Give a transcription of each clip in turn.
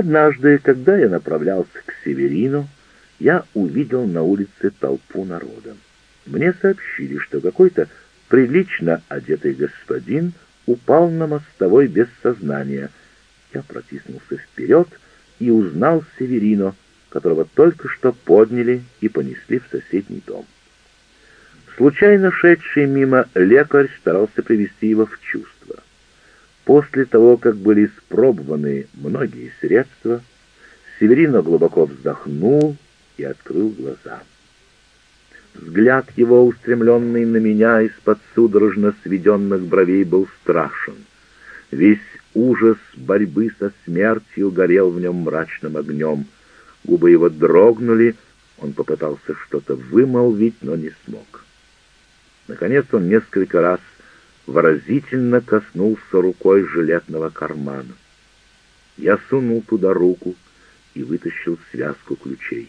Однажды, когда я направлялся к Северину, я увидел на улице толпу народа. Мне сообщили, что какой-то прилично одетый господин упал на мостовой без сознания. Я протиснулся вперед и узнал Северино, которого только что подняли и понесли в соседний дом. Случайно шедший мимо лекарь старался привести его в чувство. После того, как были испробованы многие средства, Северино глубоко вздохнул и открыл глаза. Взгляд его, устремленный на меня из-под судорожно сведенных бровей, был страшен. Весь ужас борьбы со смертью горел в нем мрачным огнем. Губы его дрогнули, он попытался что-то вымолвить, но не смог. Наконец он несколько раз выразительно коснулся рукой жилетного кармана. Я сунул туда руку и вытащил связку ключей.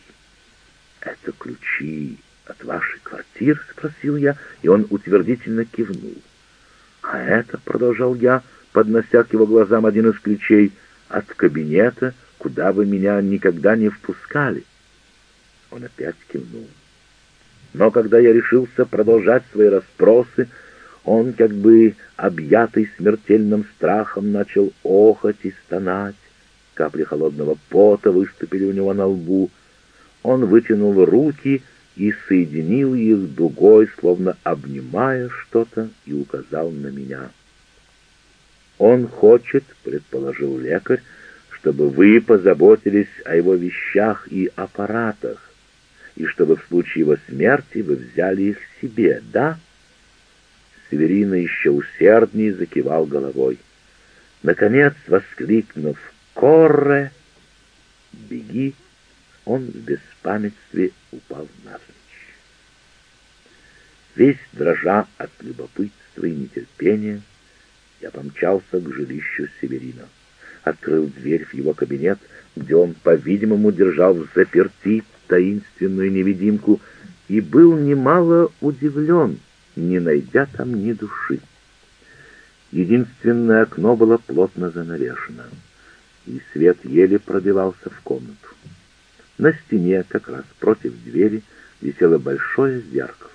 «Это ключи от вашей квартиры?» — спросил я, и он утвердительно кивнул. «А это», — продолжал я, поднося к его глазам один из ключей, — «от кабинета, куда вы меня никогда не впускали». Он опять кивнул. Но когда я решился продолжать свои расспросы, он, как бы объятый смертельным страхом, начал охать и стонать. Капли холодного пота выступили у него на лбу. Он вытянул руки и соединил их дугой, словно обнимая что-то, и указал на меня. «Он хочет, — предположил лекарь, — чтобы вы позаботились о его вещах и аппаратах, и чтобы в случае его смерти вы взяли их себе, да?» Северина еще усерднее закивал головой. Наконец, воскликнув «Корре!» «Беги!» он в беспамятстве упал навзничь. Весь дрожа от любопытства и нетерпения, я помчался к жилищу Северина. Открыл дверь в его кабинет, где он, по-видимому, держал в заперти таинственную невидимку, и был немало удивлен — не найдя там ни души. Единственное окно было плотно занавешено, и свет еле пробивался в комнату. На стене, как раз против двери, висело большое зеркало.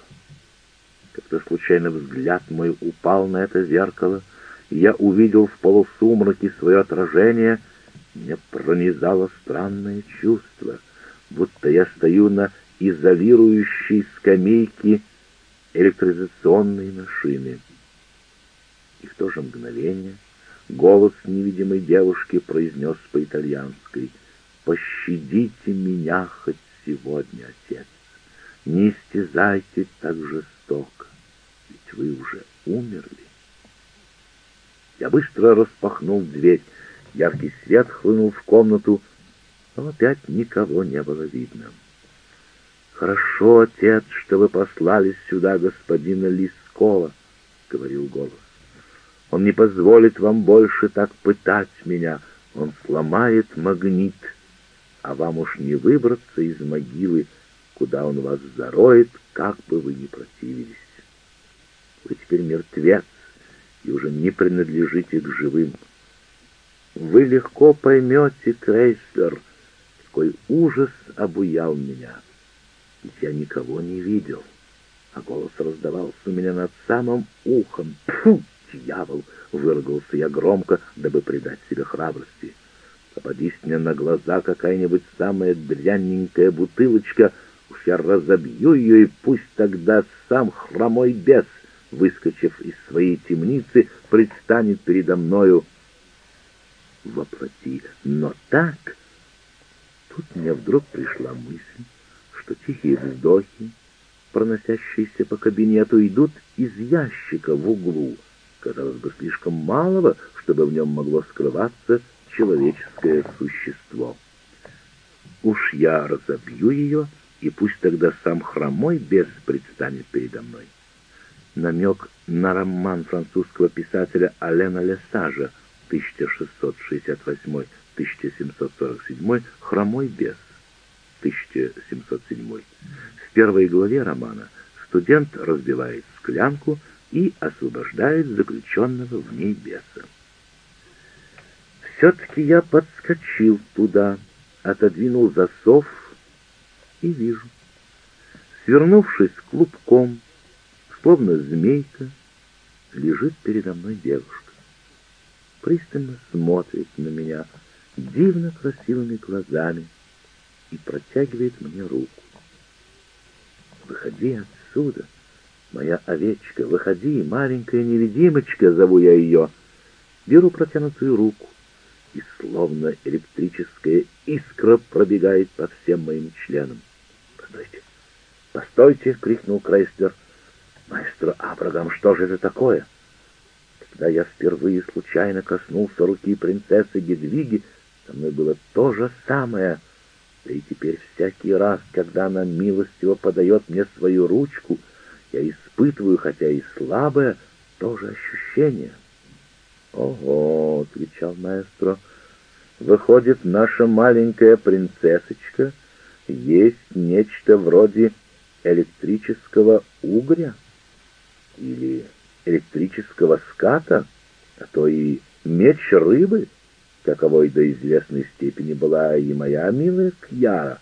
Когда случайно взгляд мой упал на это зеркало, я увидел в полусумраке свое отражение, меня пронизало странное чувство, будто я стою на изолирующей скамейке электризационные машины. И в то же мгновение голос невидимой девушки произнес по-итальянски «Пощадите меня хоть сегодня, отец, не истязайте так жестоко, ведь вы уже умерли». Я быстро распахнул дверь, яркий свет хлынул в комнату, но опять никого не было видно. «Хорошо, отец, что вы послали сюда господина Лискова», — говорил голос. «Он не позволит вам больше так пытать меня. Он сломает магнит, а вам уж не выбраться из могилы, куда он вас зароет, как бы вы ни противились. Вы теперь мертвец и уже не принадлежите к живым. Вы легко поймете, Крейслер, какой ужас обуял меня» я никого не видел. А голос раздавался у меня над самым ухом. Фу, дьявол! — выругался я громко, дабы придать себе храбрости. Попадись мне на глаза какая-нибудь самая дрянненькая бутылочка, уж я разобью ее, и пусть тогда сам хромой бес, выскочив из своей темницы, предстанет передо мною воплоти. Но так... Тут мне вдруг пришла мысль, что тихие вздохи, проносящиеся по кабинету, идут из ящика в углу, казалось бы, слишком малого, чтобы в нем могло скрываться человеческое существо. Уж я разобью ее, и пусть тогда сам хромой бес предстанет передо мной. Намек на роман французского писателя Алена Лесажа 1668-1747 «Хромой бес». 1707. В первой главе романа студент разбивает склянку и освобождает заключенного в ней беса. все-таки я подскочил туда, отодвинул засов и вижу. Свернувшись клубком, словно змейка, лежит передо мной девушка. Пристально смотрит на меня дивно красивыми глазами и протягивает мне руку. «Выходи отсюда, моя овечка, выходи, маленькая невидимочка!» — зову я ее. Беру протянутую руку, и словно электрическая искра пробегает по всем моим членам. «Постойте! Постойте!» — крикнул Крейслер. «Маэстро Абрагам, что же это такое?» Когда я впервые случайно коснулся руки принцессы Гедвиги, со мной было то же самое. Да и теперь всякий раз, когда она милостиво подает мне свою ручку, я испытываю, хотя и слабое, то же ощущение. «Ого!» — отвечал маэстро. «Выходит, наша маленькая принцессочка есть нечто вроде электрического угря или электрического ската, а то и меч рыбы, каковой до известной степени была и моя милая Кьяра.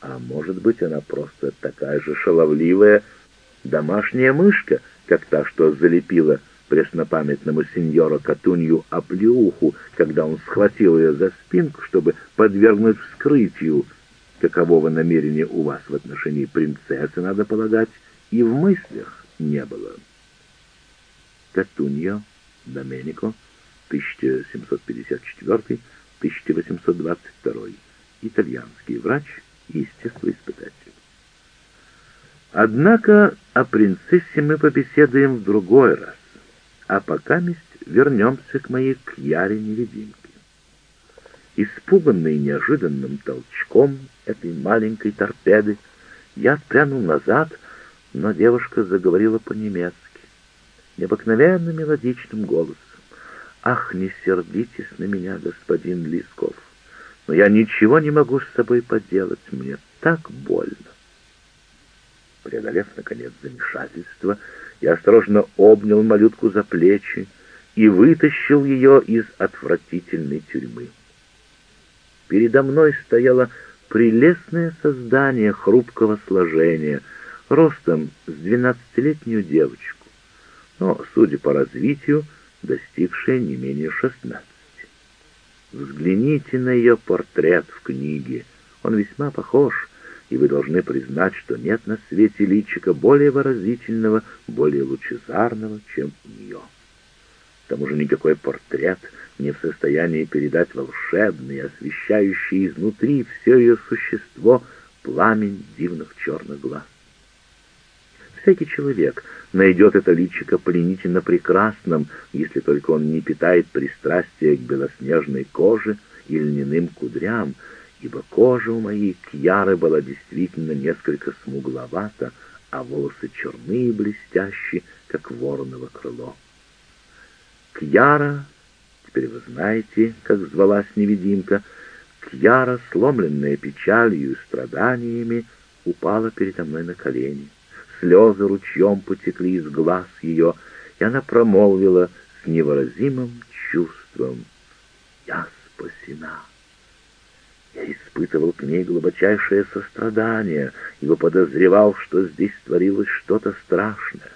А может быть, она просто такая же шаловливая домашняя мышка, как та, что залепила преснопамятному сеньору Катунью оплеуху, когда он схватил ее за спинку, чтобы подвергнуть вскрытию, какового намерения у вас в отношении принцессы, надо полагать, и в мыслях не было. Катуньо Доменико, 1754-1822, итальянский врач и естествоиспытатель. Однако о принцессе мы побеседуем в другой раз, а пока месть вернемся к моей Кьяре-невидимке. Испуганный неожиданным толчком этой маленькой торпеды, я отпрянул назад, но девушка заговорила по-немецки, необыкновенно мелодичным голосом. «Ах, не сердитесь на меня, господин Лисков, но я ничего не могу с собой поделать, мне так больно». Преодолев, наконец, замешательство, я осторожно обнял малютку за плечи и вытащил ее из отвратительной тюрьмы. Передо мной стояло прелестное создание хрупкого сложения, ростом с двенадцатилетнюю девочку, но, судя по развитию, достигшее не менее шестнадцати. Взгляните на ее портрет в книге, он весьма похож, и вы должны признать, что нет на свете личика более выразительного, более лучезарного, чем у нее. К тому же никакой портрет не в состоянии передать волшебный, освещающий изнутри все ее существо пламень дивных черных глаз. Всякий человек найдет это личико пленительно прекрасным, если только он не питает пристрастия к белоснежной коже и льняным кудрям, ибо кожа у моей Кьяры была действительно несколько смугловата, а волосы черные и блестящие, как вороново крыло. Кьяра, теперь вы знаете, как звалась невидимка, Кьяра, сломленная печалью и страданиями, упала передо мной на колени. Слезы ручьем потекли из глаз ее, и она промолвила с невыразимым чувством «Я спасена». Я испытывал к ней глубочайшее сострадание, ибо подозревал, что здесь творилось что-то страшное.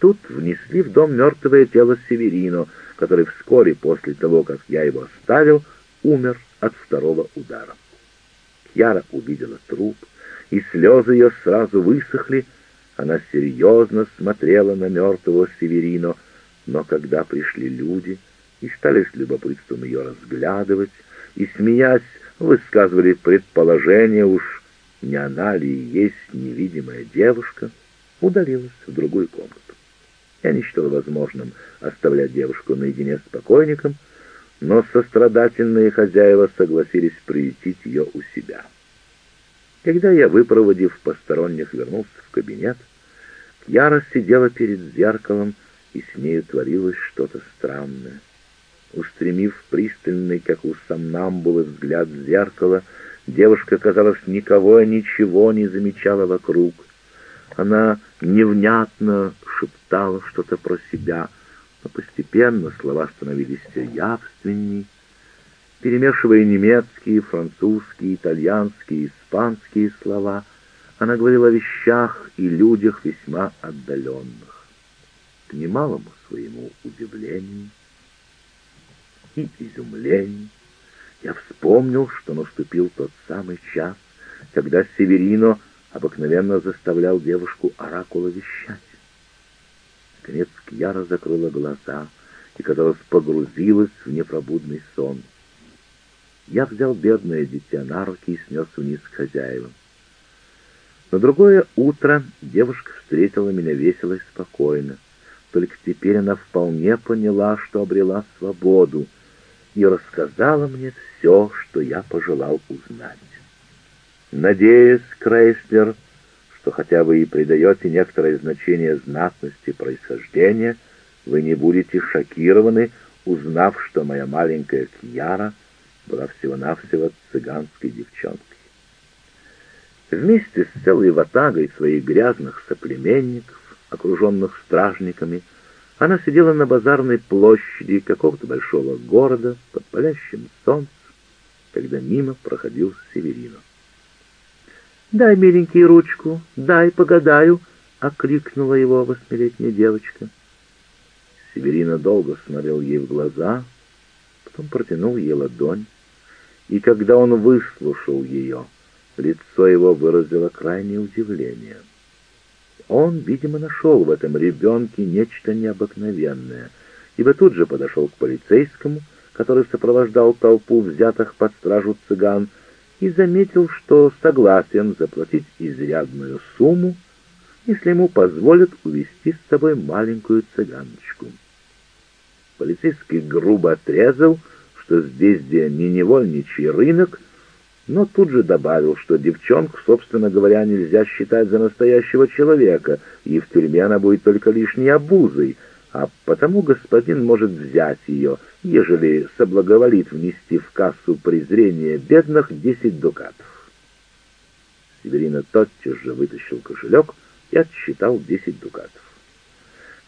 Тут внесли в дом мертвое тело Северино, который вскоре после того, как я его оставил, умер от второго удара. Кьяра увидела труп, и слезы ее сразу высохли. Она серьезно смотрела на мертвого Северино, но когда пришли люди и стали с любопытством ее разглядывать, и, смеясь, высказывали предположение, уж не она ли есть невидимая девушка, удалилась в другую комнату. Я не считал возможным оставлять девушку наедине с покойником, но сострадательные хозяева согласились приютить ее у себя. Когда я, выпроводив посторонних, вернулся в кабинет, Кьяра сидела перед зеркалом, и с нею творилось что-то странное. Устремив пристальный, как у сомнамбулы, взгляд в зеркало, девушка, казалось, никого и ничего не замечала вокруг. Она невнятно шептала что-то про себя, Но постепенно слова становились все явственней, перемешивая немецкие, французские, итальянские, испанские слова, она говорила о вещах и людях весьма отдаленных. К немалому своему удивлению и изумлению я вспомнил, что наступил тот самый час, когда Северино обыкновенно заставлял девушку оракула вещать. Наконец Кьяра закрыла глаза и, казалось, погрузилась в непробудный сон. Я взял бедное дитя на руки и снес вниз к хозяевам. На другое утро девушка встретила меня весело и спокойно. Только теперь она вполне поняла, что обрела свободу, и рассказала мне все, что я пожелал узнать. Надеюсь, Крейслер, что хотя вы и придаете некоторое значение знатности происхождения, вы не будете шокированы, узнав, что моя маленькая Кьяра была всего-навсего цыганской девчонкой. Вместе с целой ватагой своих грязных соплеменников, окруженных стражниками, она сидела на базарной площади какого-то большого города под палящим солнцем, когда мимо проходил Северино. «Дай, миленький, ручку, дай, погадаю!» — окликнула его восьмилетняя девочка. Северина долго смотрел ей в глаза, потом протянул ей ладонь, и когда он выслушал ее, Лицо его выразило крайнее удивление. Он, видимо, нашел в этом ребенке нечто необыкновенное, ибо тут же подошел к полицейскому, который сопровождал толпу взятых под стражу цыган, и заметил, что согласен заплатить изрядную сумму, если ему позволят увести с собой маленькую цыганочку. Полицейский грубо отрезал, что здесь где не невольничий рынок, но тут же добавил, что девчонку, собственно говоря, нельзя считать за настоящего человека, и в тюрьме она будет только лишней обузой, а потому господин может взять ее, ежели соблаговолит внести в кассу презрения бедных десять дукатов. Северина тотчас же вытащил кошелек и отсчитал десять дукатов.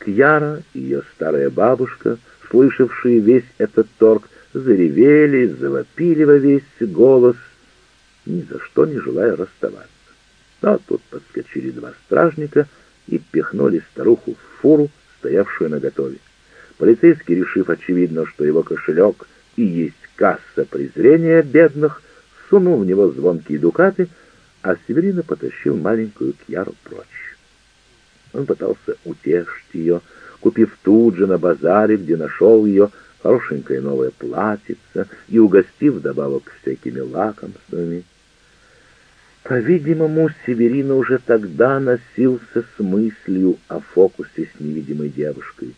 Кьяра ее старая бабушка, слышавшие весь этот торг, заревели, завопили во весь голос — ни за что не желая расставаться. Но тут подскочили два стражника и пихнули старуху в фуру, стоявшую на готове. Полицейский, решив, очевидно, что его кошелек и есть касса презрения бедных, сунул в него звонкие дукаты, а Северина потащил маленькую Кьяру прочь. Он пытался утешить ее, купив тут же на базаре, где нашел ее, хорошенькое новое платьице и угостив добавок всякими лакомствами. По-видимому, Северина уже тогда носился с мыслью о фокусе с невидимой девушкой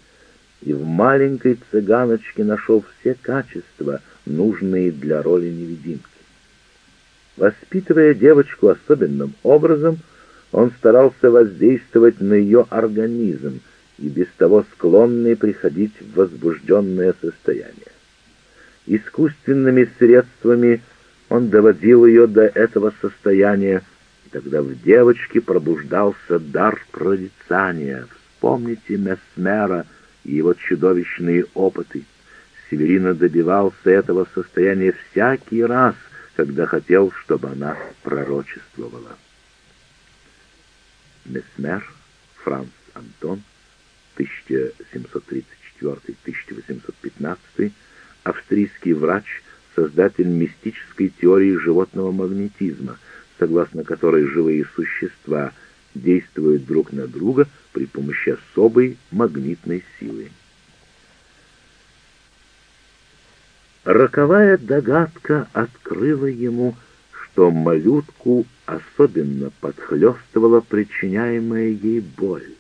и в маленькой цыганочке нашел все качества, нужные для роли невидимки. Воспитывая девочку особенным образом, он старался воздействовать на ее организм и без того склонный приходить в возбужденное состояние. Искусственными средствами – он доводил ее до этого состояния, и тогда в девочке пробуждался дар прорицания. Вспомните Месмера и его чудовищные опыты. Северина добивался этого состояния всякий раз, когда хотел, чтобы она пророчествовала. Месмер, Франц Антон, 1734-1815, австрийский врач, создатель мистической теории животного магнетизма, согласно которой живые существа действуют друг на друга при помощи особой магнитной силы. Роковая догадка открыла ему, что малютку особенно подхлестывала причиняемая ей боль.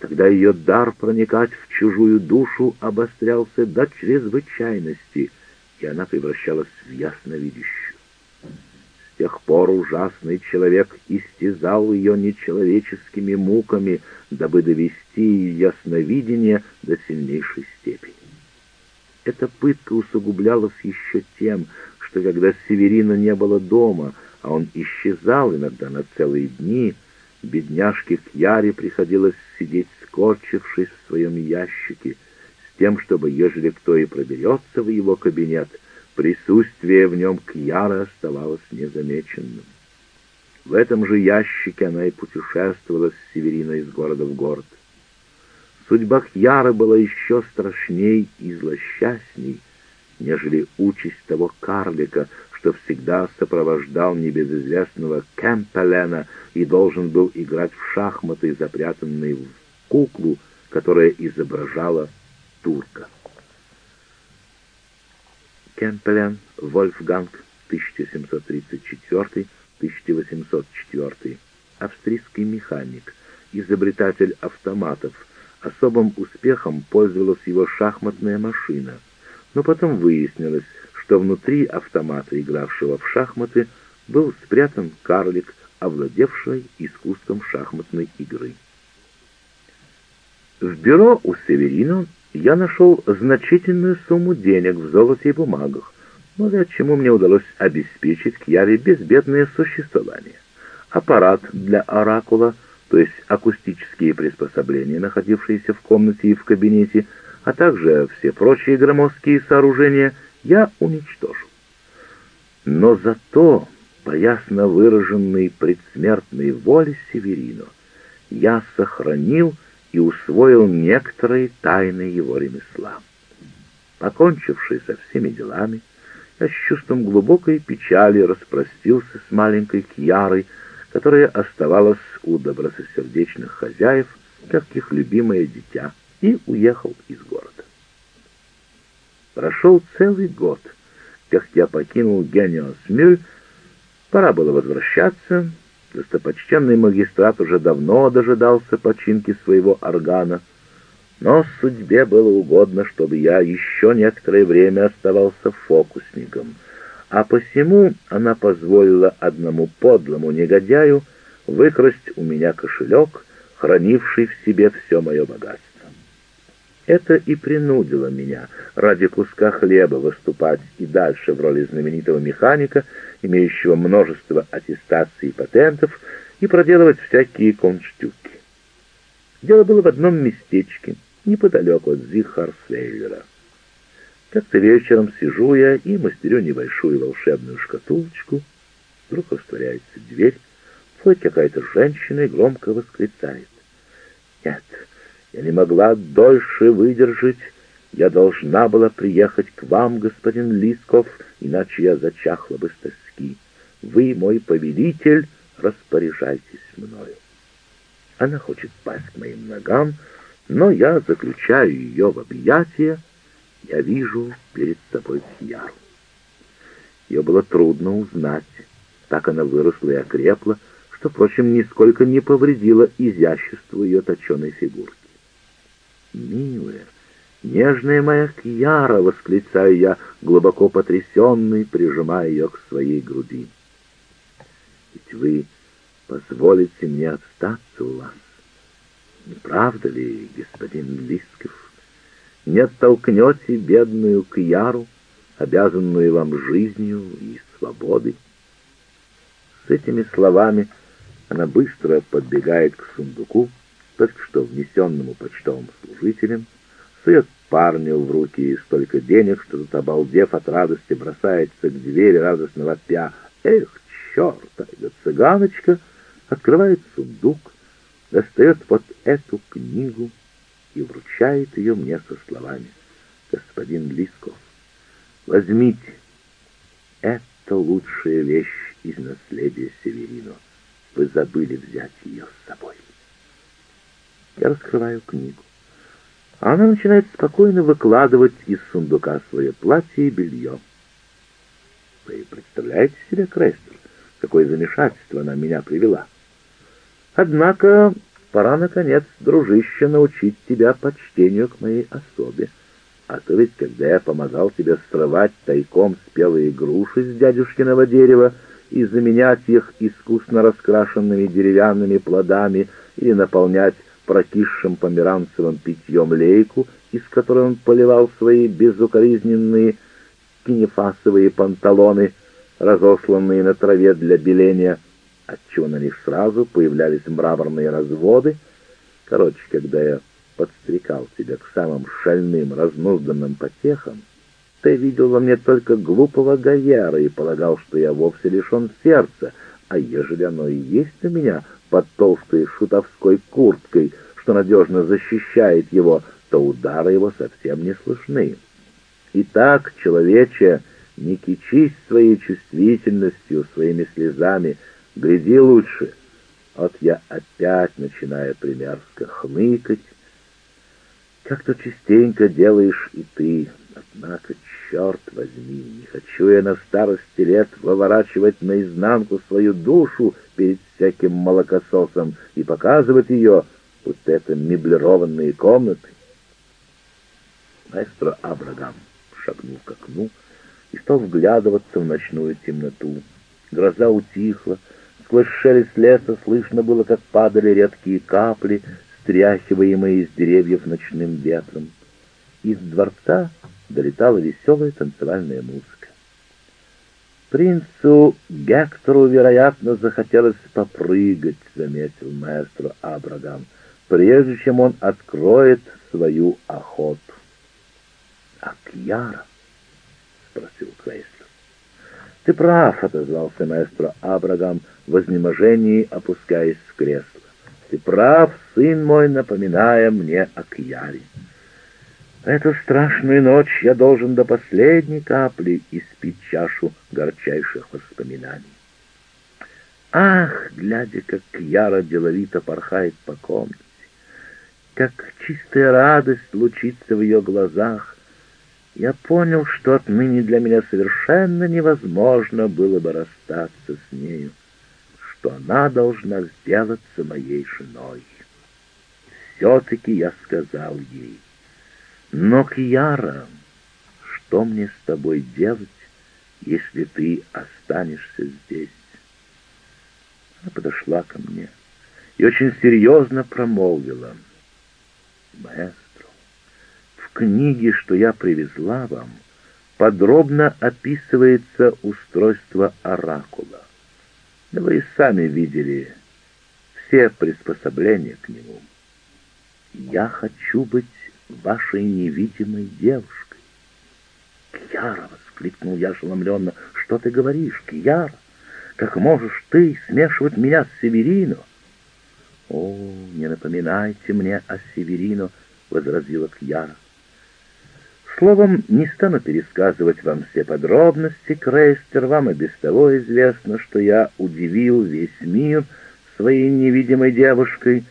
Тогда ее дар проникать в чужую душу обострялся до чрезвычайности — и она превращалась в ясновидящую. С тех пор ужасный человек истязал ее нечеловеческими муками, дабы довести ясновидение до сильнейшей степени. Эта пытка усугублялась еще тем, что когда Северина не было дома, а он исчезал иногда на целые дни, бедняжке Кьяре приходилось сидеть скорчившись в своем ящике, с тем, чтобы, ежели кто и проберется в его кабинет, присутствие в нем Кьяра оставалось незамеченным. В этом же ящике она и путешествовала с Северина из города в город. Судьба Кьяры была еще страшней и злосчастней, нежели участь того карлика, что всегда сопровождал небезызвестного Кемпелена и должен был играть в шахматы, запрятанные в куклу, которая изображала турка. Кемпелен Вольфганг 1734-1804, австрийский механик, изобретатель автоматов. Особым успехом пользовалась его шахматная машина, но потом выяснилось, что внутри автомата, игравшего в шахматы, был спрятан карлик, овладевший искусством шахматной игры. В бюро у Северино я нашел значительную сумму денег в золоте и бумагах, благодаря чему мне удалось обеспечить Кьяре безбедное существование. Аппарат для оракула, то есть акустические приспособления, находившиеся в комнате и в кабинете, а также все прочие громоздкие сооружения — я уничтожил. Но зато, по ясно выраженной предсмертной воле Северино, я сохранил и усвоил некоторые тайны его ремесла. Покончивший со всеми делами, я с чувством глубокой печали распростился с маленькой Кьярой, которая оставалась у добросердечных хозяев, как их любимое дитя, и уехал из города. Прошел целый год, как я покинул Гениосмюль, пора было возвращаться, достопочтенный магистрат уже давно дожидался починки своего органа, но судьбе было угодно, чтобы я еще некоторое время оставался фокусником, а посему она позволила одному подлому негодяю выкрасть у меня кошелек, хранивший в себе все мое богатство. Это и принудило меня ради куска хлеба выступать и дальше в роли знаменитого механика, имеющего множество аттестаций и патентов, и проделывать всякие конштюки. Дело было в одном местечке, неподалеку от Зихарсвейлера. Как-то вечером сижу я и мастерю небольшую волшебную шкатулочку. Вдруг растворяется дверь, входит какая-то женщина и громко восклицает. «Нет, я не могла дольше выдержать. Я должна была приехать к вам, господин Лисков, иначе я зачахла бы с тоски. Вы мой повелитель, распоряжайтесь мною. Она хочет пасть к моим ногам, но я заключаю ее в объятия. Я вижу перед собой Кьяру. Ее было трудно узнать. Так она выросла и окрепла, что, впрочем, нисколько не повредило изяществу ее точеной фигурки. «Милая, нежная моя Кьяра!» — восклицаю я, глубоко потрясенный, прижимая ее к своей груди. «Ведь вы позволите мне остаться у вас, не правда ли, господин Лисков? Не оттолкнете бедную Кьяру, обязанную вам жизнью и свободой?» С этими словами она быстро подбегает к сундуку, только что внесенному почтовым служителем, сует парню в руки столько денег, что тот, обалдев от радости, бросается к двери, радостно вопя. «Эх, черт, эта цыганочка!» Открывает сундук, достает вот эту книгу и вручает ее мне со словами. «Господин Лисков, возьмите, это лучшая вещь из наследия Северино. Вы забыли взять ее с собой». Я раскрываю книгу. Она начинает спокойно выкладывать из сундука свое платье и белье. Вы представляете себе, Крестер, какое замешательство она меня привела? Однако пора, наконец, дружище, научить тебя почтению к моей особе. А то ведь, когда я помогал тебе срывать тайком спелые груши с дядюшкиного дерева и заменять их искусно раскрашенными деревянными плодами или наполнять прокисшим померанцевым питьем лейку, из которой он поливал свои безукоризненные кинефасовые панталоны, разосланные на траве для беления, отчего на них сразу появлялись мраморные разводы, Короче, когда я подстрекал тебя к самым шальным, разнузданным потехам, ты видел во мне только глупого гаяра и полагал, что я вовсе лишен сердца, а ежели оно и есть у меня под толстой шутовской курткой, что надежно защищает его, то удары его совсем не слышны. Итак, человече, не кичись своей чувствительностью, своими слезами, гляди лучше. Вот я опять начинаю примерзко хныкать, как то частенько делаешь и ты, однако, черт возьми, не хочу я на старости лет выворачивать наизнанку свою душу перед всяким молокососом и показывать ее, вот это меблированные комнаты. Маэстро Абрагам шагнул к окну и стал вглядываться в ночную темноту. Гроза утихла, сквозь шелест леса слышно было, как падали редкие капли, стряхиваемые из деревьев ночным ветром. Из дворца долетала веселая танцевальная музыка. «Принцу Гектору, вероятно, захотелось попрыгать», — заметил маэстро Абрагам, «прежде чем он откроет свою охоту». «А Кьяра?» — спросил Крейслер. «Ты прав», — отозвался маэстро Абрагам в изнеможении, опускаясь в кресло. «Ты прав, сын мой, напоминая мне о Кьяре». Эту страшную ночь я должен до последней капли испить чашу горчайших воспоминаний. Ах, глядя, как Яра деловито порхает по комнате, как чистая радость лучится в ее глазах, я понял, что отныне для меня совершенно невозможно было бы расстаться с нею, что она должна сделаться моей женой. Все-таки я сказал ей — но, Кьяра, что мне с тобой делать, если ты останешься здесь? Она подошла ко мне и очень серьезно промолвила. Маэстро, в книге, что я привезла вам, подробно описывается устройство оракула. Да вы и сами видели все приспособления к нему. Я хочу быть вашей невидимой девушкой. «Кьяра!» — воскликнул я ошеломленно. «Что ты говоришь, Кьяра? Как можешь ты смешивать меня с Северино?» «О, не напоминайте мне о Северино!» — возразила Кьяра. Словом, не стану пересказывать вам все подробности, Крейстер, вам и без того известно, что я удивил весь мир своей невидимой девушкой,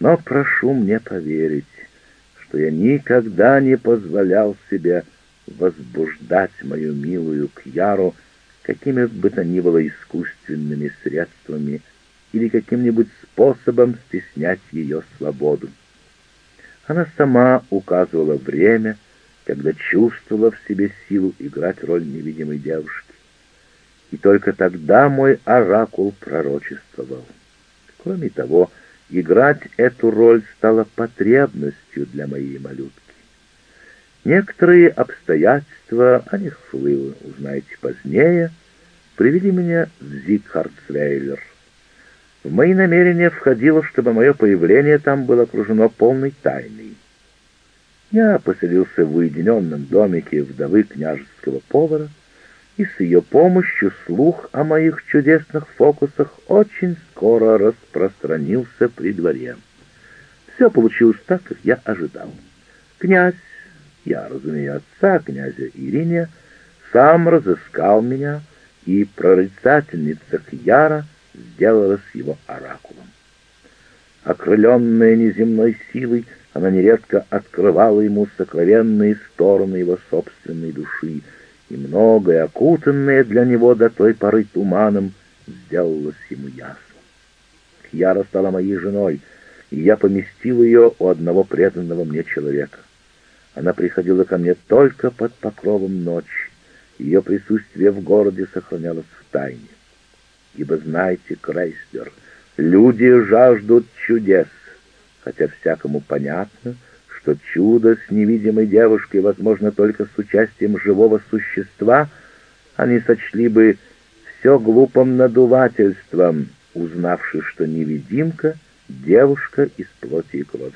но прошу мне поверить, что я никогда не позволял себе возбуждать мою милую Кьяру какими бы то ни было искусственными средствами или каким-нибудь способом стеснять ее свободу. Она сама указывала время, когда чувствовала в себе силу играть роль невидимой девушки. И только тогда мой оракул пророчествовал. Кроме того, Играть эту роль стало потребностью для моей малютки. Некоторые обстоятельства, о них вы узнаете позднее, привели меня в Зигхардсвейлер. В мои намерения входило, чтобы мое появление там было окружено полной тайной. Я поселился в уединенном домике вдовы княжеского повара, и с ее помощью слух о моих чудесных фокусах очень скоро распространился при дворе. Все получилось так, как я ожидал. Князь, я разумею отца князя Ириния, сам разыскал меня, и прорицательница Кьяра сделалась его оракулом. Окрыленная неземной силой, она нередко открывала ему сокровенные стороны его собственной души — и многое, окутанное для него до той поры туманом, сделалось ему ясно. Кьяра стала моей женой, и я поместил ее у одного преданного мне человека. Она приходила ко мне только под покровом ночи, ее присутствие в городе сохранялось в тайне. Ибо знайте, Крейслер, люди жаждут чудес, хотя всякому понятно — что чудо с невидимой девушкой возможно только с участием живого существа, они сочли бы все глупым надувательством, узнавши, что невидимка девушка из плоти и крови.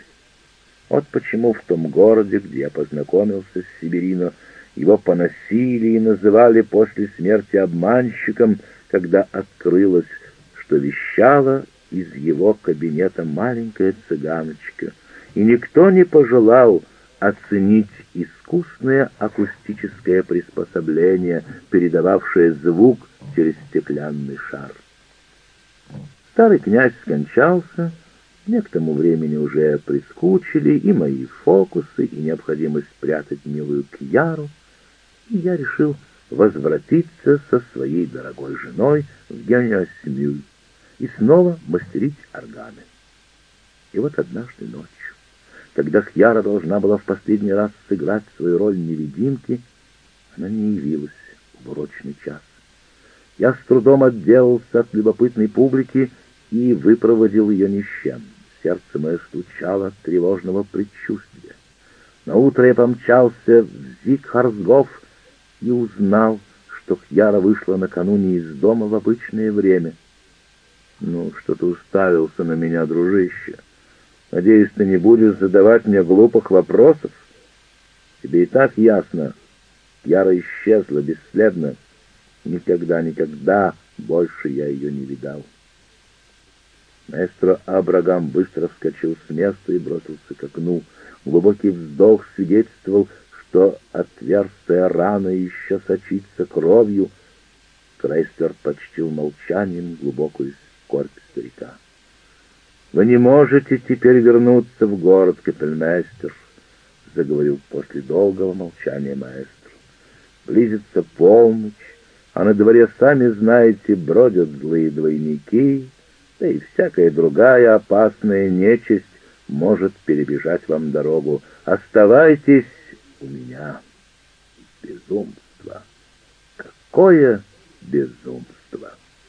Вот почему в том городе, где я познакомился с Сиберино, его поносили и называли после смерти обманщиком, когда открылось, что вещала из его кабинета маленькая цыганочка, и никто не пожелал оценить искусное акустическое приспособление, передававшее звук через стеклянный шар. Старый князь скончался, мне к тому времени уже прискучили и мои фокусы, и необходимость спрятать милую Кьяру, и я решил возвратиться со своей дорогой женой в Гениосмюль и снова мастерить органы. И вот однажды ночью, когда Хьяра должна была в последний раз сыграть свою роль невидимки, она не явилась в урочный час. Я с трудом отделался от любопытной публики и выпроводил ее ни с чем. Сердце мое стучало от тревожного предчувствия. На утро я помчался в Зигхарсгоф и узнал, что Хьяра вышла накануне из дома в обычное время. «Ну, что ты уставился на меня, дружище? Надеюсь, ты не будешь задавать мне глупых вопросов? Тебе и так ясно. Яра исчезла бесследно. Никогда, никогда больше я ее не видал». Маэстро Абрагам быстро вскочил с места и бросился к окну. Глубокий вздох свидетельствовал, что отверстая рана еще сочится кровью. Крейстер почтил молчанием глубокую скорбь старика. «Вы не можете теперь вернуться в город, капельмейстер», — заговорил после долгого молчания маэстро. «Близится полночь, а на дворе, сами знаете, бродят злые двойники, да и всякая другая опасная нечисть может перебежать вам дорогу. Оставайтесь у меня. Безумство. Какое безумство!